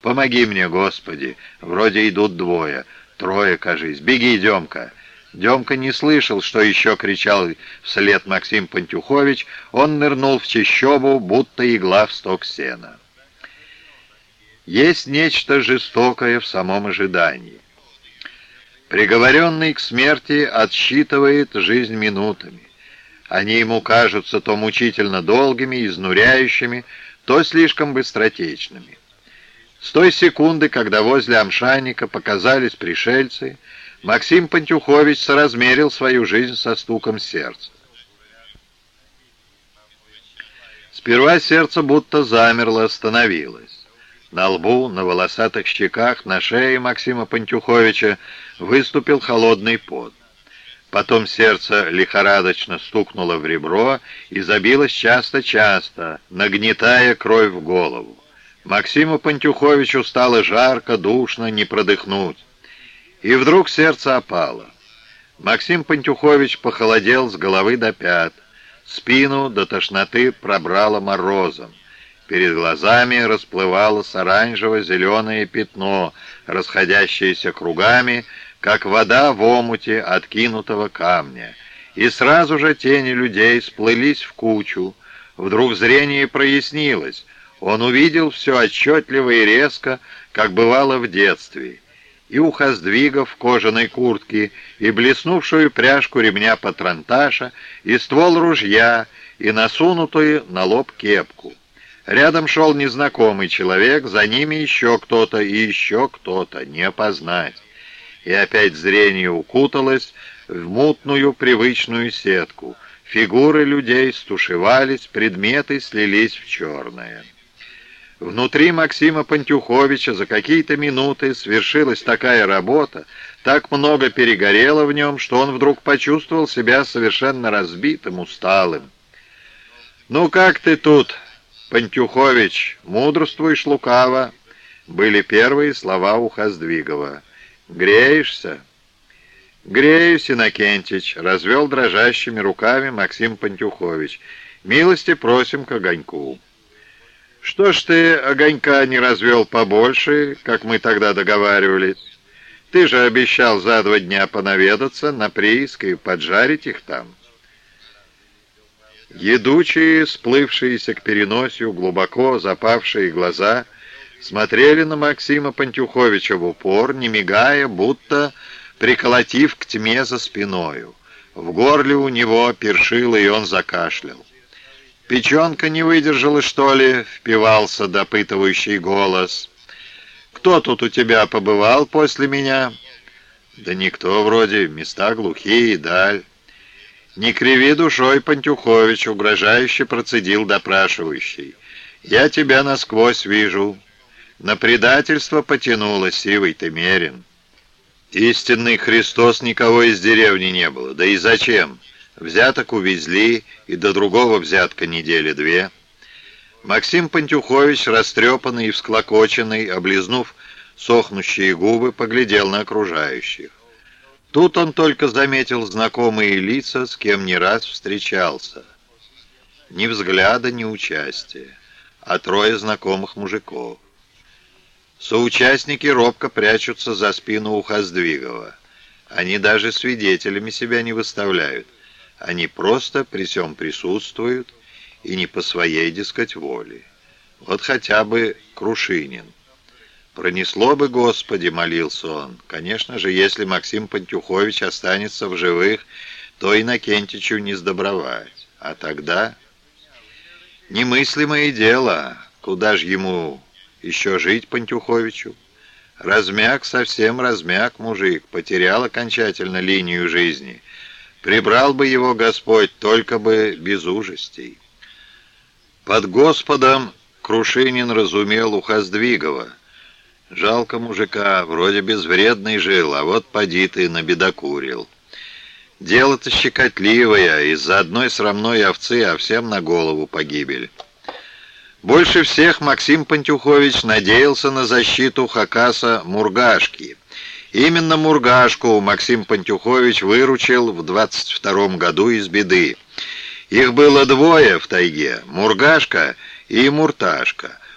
Помоги мне, Господи! Вроде идут двое. Трое, кажись. Беги, Демка!» Демка не слышал, что еще кричал вслед Максим Пантюхович. Он нырнул в чащобу, будто игла в сток сена. Есть нечто жестокое в самом ожидании. Приговоренный к смерти отсчитывает жизнь минутами. Они ему кажутся то мучительно долгими, изнуряющими, то слишком быстротечными. С той секунды, когда возле Амшаника показались пришельцы, Максим Пантюхович соразмерил свою жизнь со стуком сердца. Сперва сердце будто замерло, остановилось. На лбу, на волосатых щеках, на шее Максима Пантюховича выступил холодный пот. Потом сердце лихорадочно стукнуло в ребро и забилось часто-часто, нагнетая кровь в голову. Максиму Пантюховичу стало жарко, душно, не продыхнуть. И вдруг сердце опало. Максим Пантюхович похолодел с головы до пят. Спину до тошноты пробрало морозом. Перед глазами расплывалось оранжево-зеленое пятно, расходящееся кругами, как вода в омуте откинутого камня. И сразу же тени людей сплылись в кучу. Вдруг зрение прояснилось. Он увидел все отчетливо и резко, как бывало в детстве. И ухоздвига в кожаной куртке, и блеснувшую пряжку ремня патронташа, и ствол ружья, и насунутую на лоб кепку. Рядом шел незнакомый человек, за ними еще кто-то и еще кто-то, не опознать. И опять зрение укуталось в мутную привычную сетку. Фигуры людей стушевались, предметы слились в черное. Внутри Максима Пантюховича за какие-то минуты свершилась такая работа, так много перегорело в нем, что он вдруг почувствовал себя совершенно разбитым, усталым. «Ну как ты тут?» «Пантюхович, мудрствуешь лукаво», были первые слова у Хоздвигова. «Греешься?» «Греюсь, Иннокентич», — развел дрожащими руками Максим Пантюхович. «Милости просим к огоньку». «Что ж ты огонька не развел побольше, как мы тогда договаривались? Ты же обещал за два дня понаведаться на прииск и поджарить их там». Едучие, сплывшиеся к переносию, глубоко запавшие глаза смотрели на Максима Пантюховича в упор, не мигая, будто приколотив к тьме за спиною. В горле у него першило, и он закашлял. «Печенка не выдержала, что ли?» — впивался допытывающий голос. «Кто тут у тебя побывал после меня?» «Да никто вроде, места глухие, даль». «Не криви душой, Пантюхович», — угрожающе процедил допрашивающий. «Я тебя насквозь вижу. На предательство потянуло, сивый ты мерин». Истинный Христос никого из деревни не было. Да и зачем? Взяток увезли, и до другого взятка недели две. Максим Пантюхович, растрепанный и всклокоченный, облизнув сохнущие губы, поглядел на окружающих. Тут он только заметил знакомые лица, с кем не раз встречался. Ни взгляда, ни участия, а трое знакомых мужиков. Соучастники робко прячутся за спину у Хоздвигова. Они даже свидетелями себя не выставляют. Они просто при всем присутствуют и не по своей, дескать, воле. Вот хотя бы Крушинин. «Пронесло бы, Господи!» — молился он. «Конечно же, если Максим Пантюхович останется в живых, то Иннокентичу не сдобровать. А тогда...» «Немыслимое дело. Куда же ему еще жить Пантюховичу?» Размяк, совсем размяк мужик, потерял окончательно линию жизни. Прибрал бы его Господь, только бы без ужастей. Под Господом Крушинин разумел Ухоздвигова. Жалко мужика, вроде безвредный жил, а вот поди ты набедокурил. Дело-то щекотливое, из-за одной срамной овцы, а всем на голову погибель. Больше всех Максим Пантюхович надеялся на защиту Хакаса Мургашки. Именно Мургашку Максим Пантюхович выручил в 22 году из беды. Их было двое в тайге — Мургашка и Мурташка —